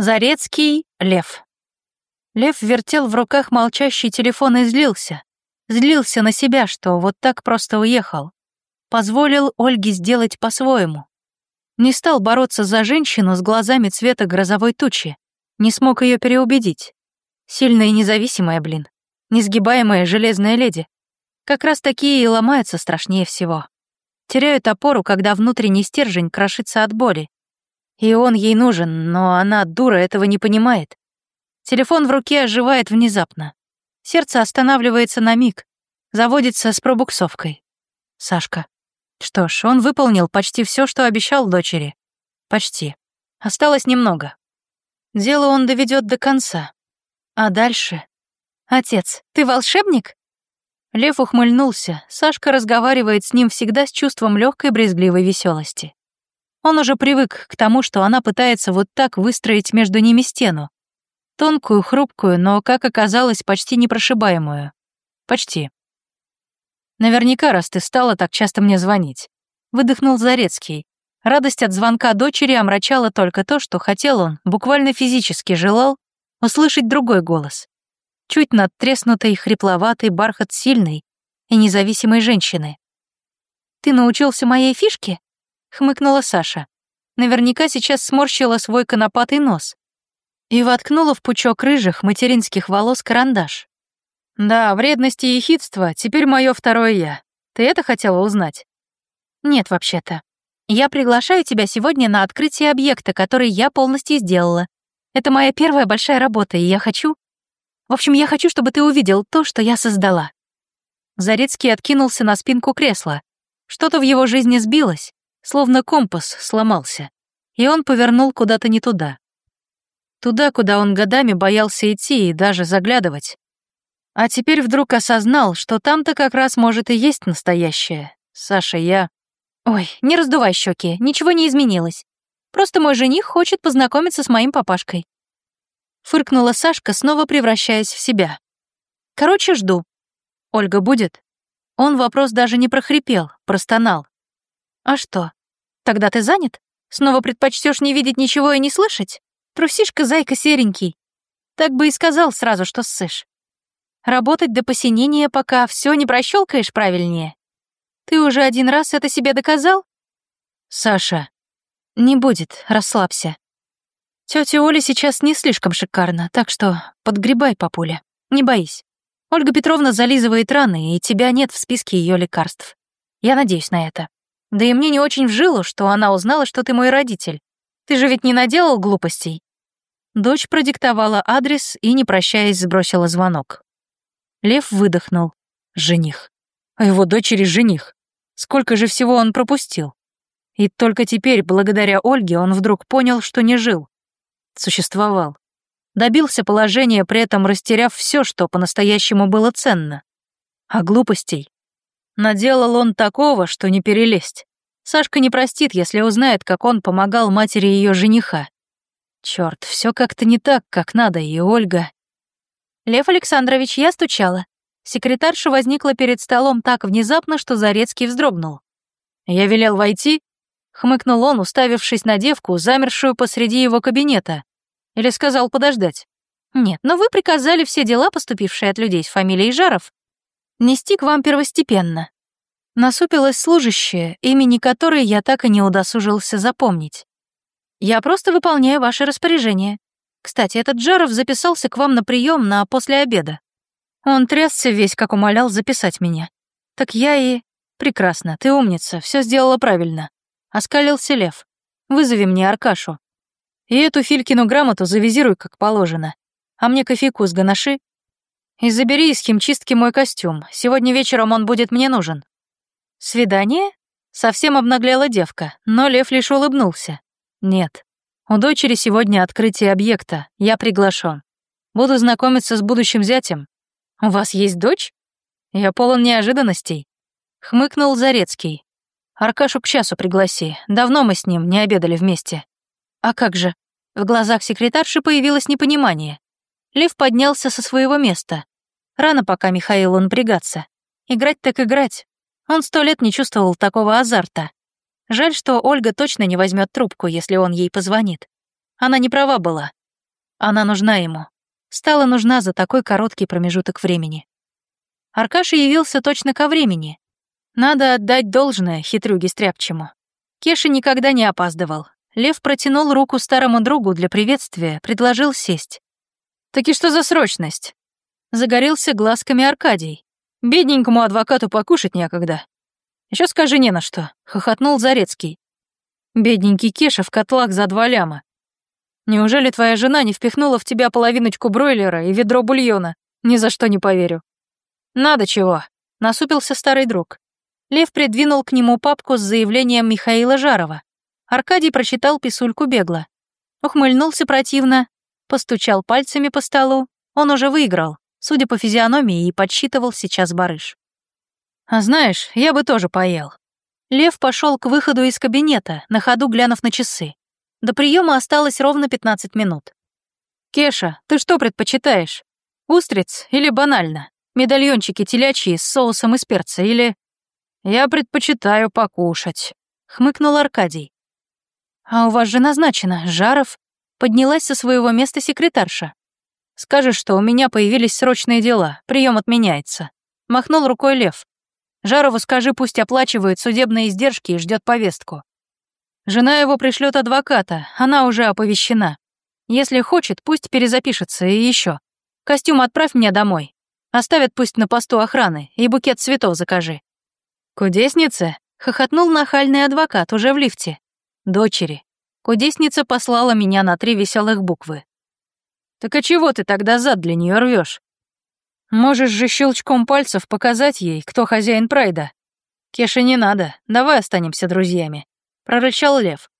Зарецкий Лев. Лев вертел в руках молчащий телефон и злился. Злился на себя, что вот так просто уехал. Позволил Ольге сделать по-своему. Не стал бороться за женщину с глазами цвета грозовой тучи. Не смог ее переубедить. Сильная и независимая, блин. Несгибаемая железная леди. Как раз такие и ломаются страшнее всего. Теряют опору, когда внутренний стержень крошится от боли. И он ей нужен, но она, дура, этого не понимает. Телефон в руке оживает внезапно. Сердце останавливается на миг, заводится с пробуксовкой. Сашка. Что ж, он выполнил почти все, что обещал дочери. Почти. Осталось немного. Дело он доведет до конца. А дальше? Отец, ты волшебник? Лев ухмыльнулся. Сашка разговаривает с ним всегда с чувством легкой брезгливой веселости. Он уже привык к тому, что она пытается вот так выстроить между ними стену. Тонкую, хрупкую, но, как оказалось, почти непрошибаемую. Почти. Наверняка, раз ты стала так часто мне звонить. Выдохнул Зарецкий. Радость от звонка дочери омрачала только то, что хотел он, буквально физически желал, услышать другой голос. Чуть надтреснутый, хрипловатый бархат сильной и независимой женщины. «Ты научился моей фишке?» — хмыкнула Саша. Наверняка сейчас сморщила свой конопатый нос и воткнула в пучок рыжих материнских волос карандаш. «Да, вредность и ехидство — теперь мое второе «я». Ты это хотела узнать?» «Нет, вообще-то. Я приглашаю тебя сегодня на открытие объекта, который я полностью сделала. Это моя первая большая работа, и я хочу... В общем, я хочу, чтобы ты увидел то, что я создала». Зарецкий откинулся на спинку кресла. Что-то в его жизни сбилось, словно компас сломался, и он повернул куда-то не туда. Туда, куда он годами боялся идти и даже заглядывать. А теперь вдруг осознал, что там-то как раз может и есть настоящее. Саша, я... Ой, не раздувай щеки, ничего не изменилось. Просто мой жених хочет познакомиться с моим папашкой. Фыркнула Сашка, снова превращаясь в себя. Короче, жду. Ольга будет? Он вопрос даже не прохрипел, простонал. А что? Тогда ты занят? Снова предпочтешь не видеть ничего и не слышать? Трусишка, зайка серенький. Так бы и сказал сразу, что ссышь. Работать до посинения, пока все не прощелкаешь правильнее. Ты уже один раз это себе доказал? Саша, не будет, расслабься. Тетя Оля сейчас не слишком шикарна, так что подгребай, папуля, не боись. Ольга Петровна зализывает раны, и тебя нет в списке ее лекарств. Я надеюсь на это. Да и мне не очень вжило, что она узнала, что ты мой родитель. Ты же ведь не наделал глупостей?» Дочь продиктовала адрес и, не прощаясь, сбросила звонок. Лев выдохнул. Жених. А его дочери жених. Сколько же всего он пропустил. И только теперь, благодаря Ольге, он вдруг понял, что не жил. Существовал. Добился положения, при этом растеряв все, что по-настоящему было ценно. А глупостей Наделал он такого, что не перелезть. Сашка не простит, если узнает, как он помогал матери ее жениха. Черт, все как-то не так, как надо, и Ольга... Лев Александрович, я стучала. Секретарша возникла перед столом так внезапно, что Зарецкий вздрогнул. «Я велел войти?» — хмыкнул он, уставившись на девку, замершую посреди его кабинета. Или сказал подождать. «Нет, но вы приказали все дела, поступившие от людей с фамилией Жаров, нести к вам первостепенно. Насупилась служащая, имени которой я так и не удосужился запомнить. Я просто выполняю ваши распоряжения. Кстати, этот Джаров записался к вам на прием на после обеда. Он трясся весь, как умолял записать меня. Так я и... Прекрасно, ты умница, все сделала правильно. Оскалился Лев. Вызови мне Аркашу. И эту Филькину грамоту завизируй, как положено. А мне кофейку с ганаши и забери из химчистки мой костюм. Сегодня вечером он будет мне нужен». «Свидание?» Совсем обнаглела девка, но Лев лишь улыбнулся. «Нет. У дочери сегодня открытие объекта. Я приглашен. Буду знакомиться с будущим зятем. У вас есть дочь? Я полон неожиданностей». Хмыкнул Зарецкий. «Аркашу к часу пригласи. Давно мы с ним не обедали вместе». «А как же?» В глазах секретарши появилось непонимание. Лев поднялся со своего места. Рано пока Михаилу напрягаться. Играть так играть. Он сто лет не чувствовал такого азарта. Жаль, что Ольга точно не возьмет трубку, если он ей позвонит. Она не права была. Она нужна ему. Стала нужна за такой короткий промежуток времени. Аркаша явился точно ко времени. Надо отдать должное хитрюге стряпчему. Кеша никогда не опаздывал. Лев протянул руку старому другу для приветствия, предложил сесть. «Таки что за срочность?» Загорелся глазками Аркадий. «Бедненькому адвокату покушать некогда. Еще скажи не на что», — хохотнул Зарецкий. «Бедненький Кеша в котлах за два ляма. Неужели твоя жена не впихнула в тебя половиночку бройлера и ведро бульона? Ни за что не поверю». «Надо чего», — насупился старый друг. Лев придвинул к нему папку с заявлением Михаила Жарова. Аркадий прочитал писульку бегло. Ухмыльнулся противно, постучал пальцами по столу. Он уже выиграл, судя по физиономии, и подсчитывал сейчас барыш. «А знаешь, я бы тоже поел». Лев пошел к выходу из кабинета, на ходу глянув на часы. До приема осталось ровно 15 минут. «Кеша, ты что предпочитаешь? Устриц или банально? Медальончики телячьи с соусом из перца или...» «Я предпочитаю покушать», — хмыкнул Аркадий. «А у вас же назначено, Жаров», — поднялась со своего места секретарша. «Скажешь, что у меня появились срочные дела, прием отменяется», — махнул рукой Лев. «Жарову скажи, пусть оплачивает судебные издержки и ждет повестку. Жена его пришлет адвоката, она уже оповещена. Если хочет, пусть перезапишется и еще. Костюм отправь мне домой. Оставят пусть на посту охраны и букет цветов закажи. «Кудесница?» — хохотнул нахальный адвокат уже в лифте. «Дочери. Кудесница послала меня на три веселых буквы. Так а чего ты тогда зад для нее рвешь? Можешь же щелчком пальцев показать ей, кто хозяин прайда. Кеша не надо, давай останемся друзьями», — прорычал лев.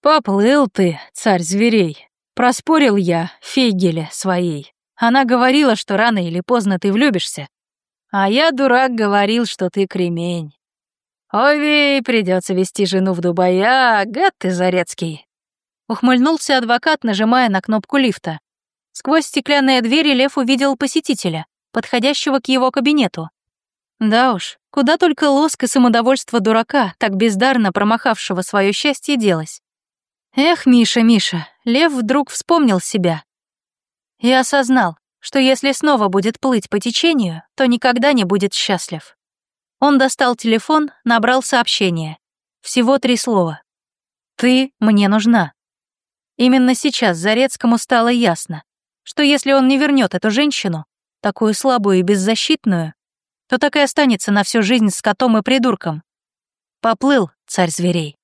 «Поплыл ты, царь зверей. Проспорил я Фейгеле своей. Она говорила, что рано или поздно ты влюбишься, а я, дурак, говорил, что ты кремень. Ой, придется вести жену в Дубая, гад ты зарецкий. Ухмыльнулся адвокат, нажимая на кнопку лифта. Сквозь стеклянные двери Лев увидел посетителя, подходящего к его кабинету. Да уж, куда только лоск и самодовольство дурака, так бездарно промахавшего свое счастье, делось. Эх, Миша, Миша, Лев вдруг вспомнил себя. И осознал, что если снова будет плыть по течению, то никогда не будет счастлив. Он достал телефон, набрал сообщение. Всего три слова. «Ты мне нужна». Именно сейчас Зарецкому стало ясно, что если он не вернет эту женщину, такую слабую и беззащитную, то так и останется на всю жизнь с котом и придурком. Поплыл царь зверей.